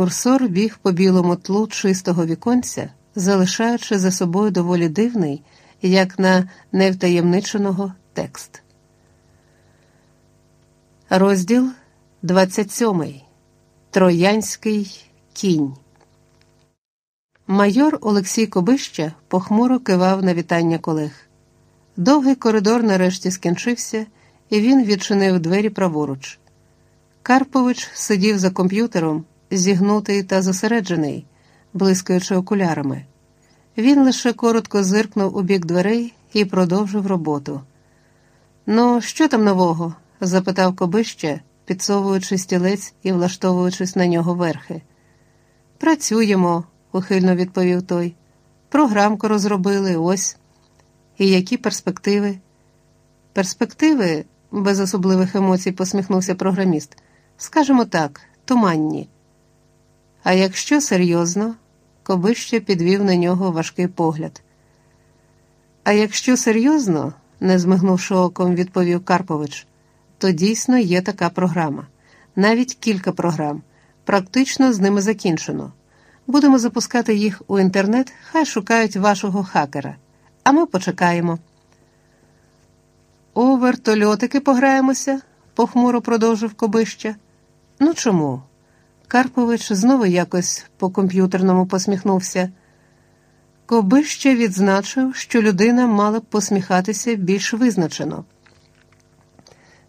Курсор біг по білому тлу чистого віконця, залишаючи за собою доволі дивний, як на невтаємниченого текст. Розділ 27. Троянський кінь. Майор Олексій Кобища похмуро кивав на вітання колег. Довгий коридор нарешті скінчився, і він відчинив двері праворуч. Карпович сидів за комп'ютером, зігнутий та зосереджений, блискаючи окулярами. Він лише коротко зиркнув у бік дверей і продовжив роботу. Ну, що там нового? запитав Кобище, підсовуючи стілець і влаштовуючись на нього верхи. Працюємо, ухильно відповів той. Програмку розробили, ось. І які перспективи? Перспективи, без особливих емоцій посміхнувся програміст. Скажемо так, туманні. А якщо серйозно, Кобище підвів на нього важкий погляд. А якщо серйозно, не змигнувши оком, відповів Карпович, то дійсно є така програма, навіть кілька програм. Практично з ними закінчено. Будемо запускати їх у інтернет, хай шукають вашого хакера, а ми почекаємо. У вертольотики пограємося, похмуро продовжив Кобища. Ну чому? Карпович знову якось по комп'ютерному посміхнувся. Кобище відзначив, що людина мала б посміхатися більш визначено.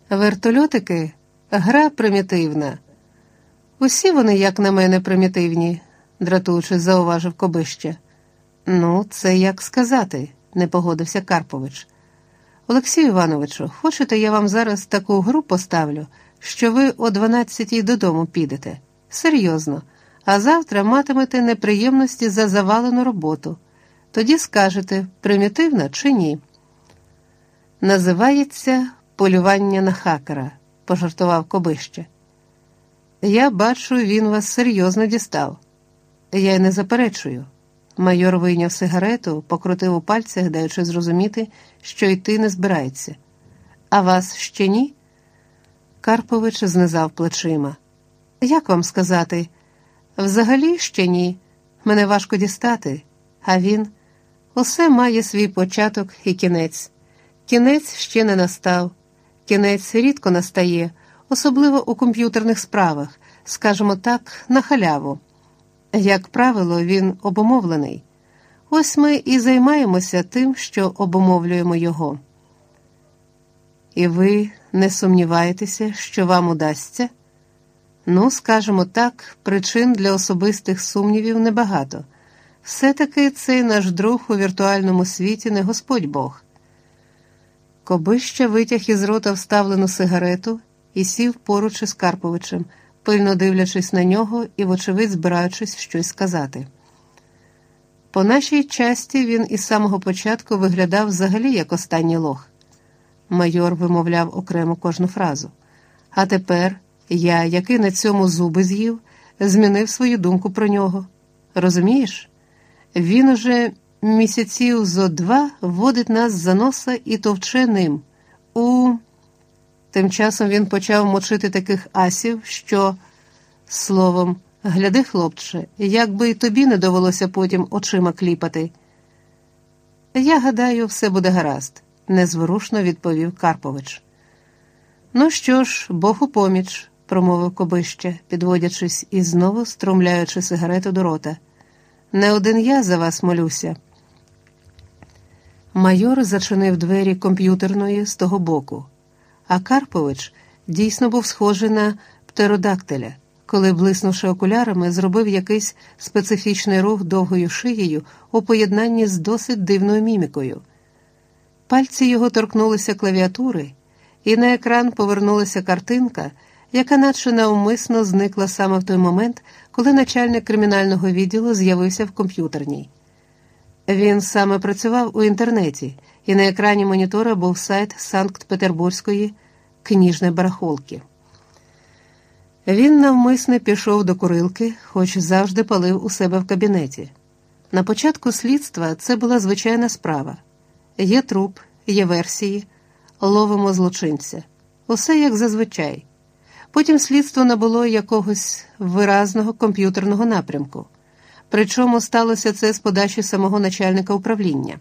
Вертольотики гра примітивна. Усі вони, як на мене, примітивні, дратуючись, зауважив Кобище. Ну, це як сказати, не погодився Карпович. Олексію Івановичу, хочете, я вам зараз таку гру поставлю, що ви о 12-й додому підете? Серйозно, а завтра матимете неприємності за завалену роботу. Тоді скажете, примітивна чи ні. Називається полювання на хакера, пожартував Кобище. Я бачу, він вас серйозно дістав. Я й не заперечую. Майор вийняв сигарету, покрутив у пальцях, даючи зрозуміти, що йти не збирається. А вас ще ні? Карпович знизав плечима. Як вам сказати? Взагалі ще ні. Мене важко дістати, а він усе має свій початок і кінець. Кінець ще не настав, кінець рідко настає, особливо у комп'ютерних справах, скажімо так, на халяву. Як правило, він обумовлений. Ось ми і займаємося тим, що обумовлюємо його. І ви не сумніваєтеся, що вам удасться? Ну, скажімо так, причин для особистих сумнівів небагато. Все-таки цей наш друг у віртуальному світі не Господь Бог. Кобища витяг із рота вставлену сигарету і сів поруч із Карповичем, пильно дивлячись на нього і, вочевидь, збираючись щось сказати. По нашій часті він із самого початку виглядав взагалі як останній лох. Майор вимовляв окремо кожну фразу. А тепер я, який на цьому зуби з'їв, змінив свою думку про нього. Розумієш? Він уже місяців зо два водить нас за носа і товче ним. У тим часом він почав мочити таких асів, що, словом, гляди, хлопче, як би й тобі не довелося потім очима кліпати. Я гадаю, все буде гаразд, незворушно відповів Карпович. Ну що ж, Бог у поміч, промовив Кобище, підводячись і знову струмляючи сигарету до рота. Не один я за вас молюся. Майор зачинив двері комп'ютерної з того боку, а Карпович дійсно був схожий на птеродактиля, коли, блиснувши окулярами, зробив якийсь специфічний рух довгою шиєю у поєднанні з досить дивною мімікою. Пальці його торкнулися клавіатури, і на екран повернулася картинка, яка наче навмисно зникла саме в той момент, коли начальник кримінального відділу з'явився в комп'ютерній. Він саме працював у інтернеті, і на екрані монітора був сайт Санкт-Петербурзької книжної барахолки. Він навмисне пішов до курилки, хоч завжди палив у себе в кабінеті. На початку слідства це була звичайна справа: є труп, є версії, ловимо злочинця. Усе як зазвичай. Потім слідство набуло якогось виразного комп'ютерного напрямку. Причому сталося це з подачі самого начальника управління.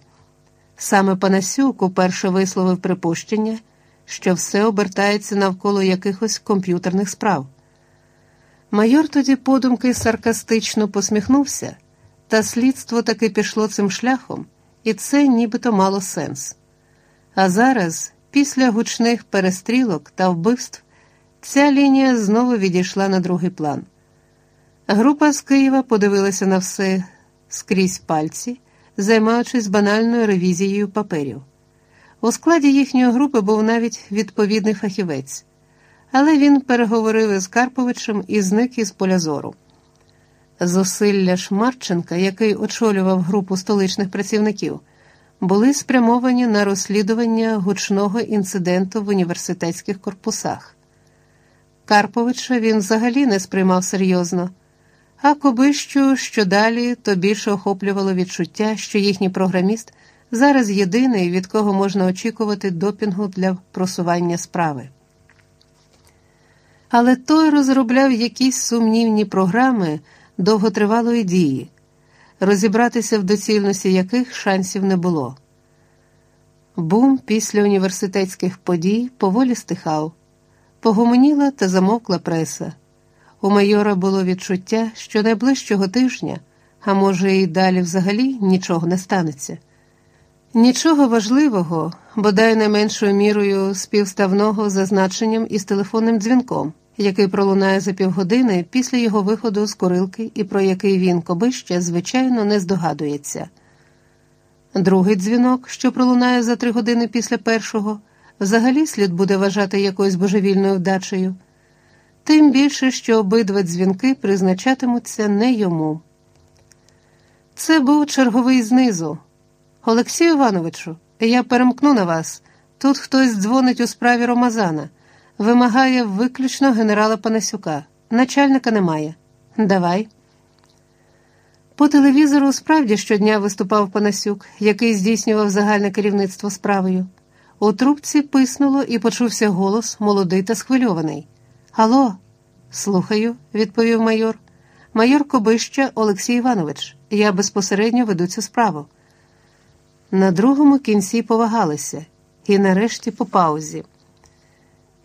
Саме Панасюк уперше висловив припущення, що все обертається навколо якихось комп'ютерних справ. Майор тоді подумки саркастично посміхнувся, та слідство таки пішло цим шляхом, і це нібито мало сенс. А зараз, після гучних перестрілок та вбивств, ця лінія знову відійшла на другий план. Група з Києва подивилася на все скрізь пальці, займаючись банальною ревізією паперів. У складі їхньої групи був навіть відповідний фахівець, але він переговорив із Карповичем і зник із поля зору. Зусилля Шмарченка, який очолював групу столичних працівників, були спрямовані на розслідування гучного інциденту в університетських корпусах. Карповича він взагалі не сприймав серйозно, а Кобищу, що далі, то більше охоплювало відчуття, що їхній програміст зараз єдиний, від кого можна очікувати допінгу для просування справи. Але той розробляв якісь сумнівні програми довготривалої дії, розібратися в доцільності яких шансів не було. Бум після університетських подій поволі стихав, погомоніла та замовкла преса. У майора було відчуття, що найближчого тижня, а може, і далі взагалі нічого не станеться. Нічого важливого, бодай не меншою мірою співставного за значенням із телефонним дзвінком, який пролунає за півгодини після його виходу з курилки і про який він кобище, звичайно, не здогадується. Другий дзвінок, що пролунає за три години після першого, взагалі слід буде вважати якоюсь божевільною вдачею, тим більше, що обидва дзвінки призначатимуться не йому. Це був черговий знизу. Олексію Івановичу, я перемкну на вас. Тут хтось дзвонить у справі Ромазана, вимагає виключно генерала Панасюка. Начальника немає. Давай. По телевізору справді щодня виступав Панасюк, який здійснював загальне керівництво справою. У трубці писнуло і почувся голос молодий та схвильований. Алло, слухаю, відповів майор. Майор Кобища Олексій Іванович. Я безпосередньо веду цю справу. На другому кінці повагалися, і нарешті по паузі.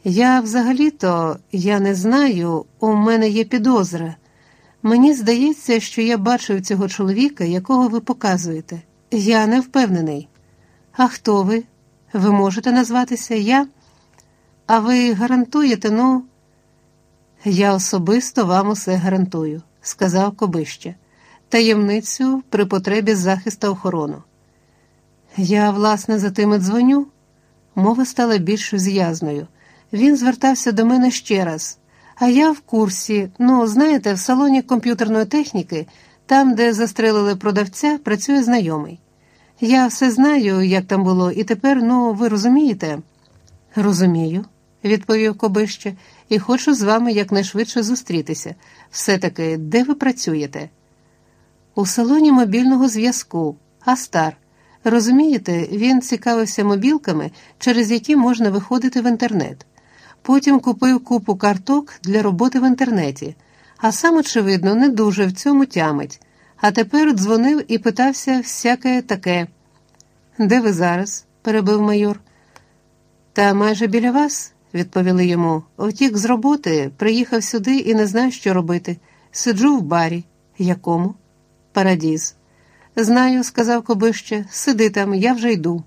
Я взагалі-то я не знаю, у мене є підозра. Мені здається, що я бачив цього чоловіка, якого ви показуєте. Я не впевнений. А хто ви? Ви можете назватися я? А ви гарантуєте, ну? Я особисто вам усе гарантую, сказав Кобище, таємницю при потребі захисту охорону. Я, власне, за тими дзвоню. Мова стала більш з'язною. Він звертався до мене ще раз. А я в курсі, ну, знаєте, в салоні комп'ютерної техніки, там, де застрелили продавця, працює знайомий. Я все знаю, як там було, і тепер, ну, ви розумієте? Розумію, відповів Кобище, і хочу з вами якнайшвидше зустрітися. Все таки, де ви працюєте? У салоні мобільного зв'язку, Астар. Розумієте, він цікавився мобілками, через які можна виходити в інтернет. Потім купив купу карток для роботи в інтернеті, а сам, очевидно, не дуже в цьому тямить. А тепер дзвонив і питався всяке таке. Де ви зараз? перебив майор. Та майже біля вас, відповіли йому. Втік з роботи, приїхав сюди і не знаю, що робити. Сиджу в барі. Якому? Парадіз. Знаю, сказав Кобище, сиди там, я вже йду.